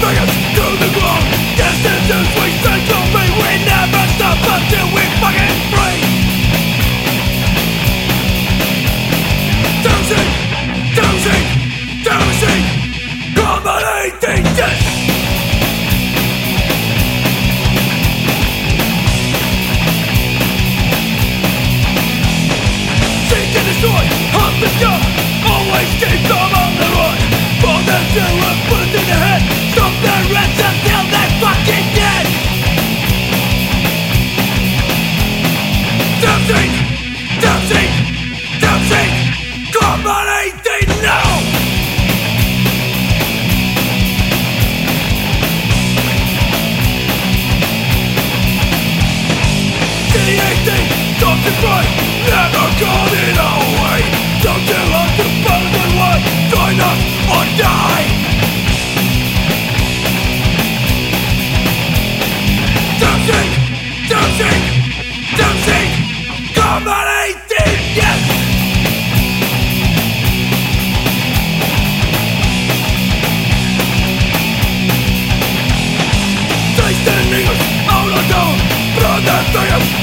Dragons to the ground Destinations we send to me We never stop until we fucking free the Everybody, they know! Something bright, never got it away Something like the better than what Join us or die to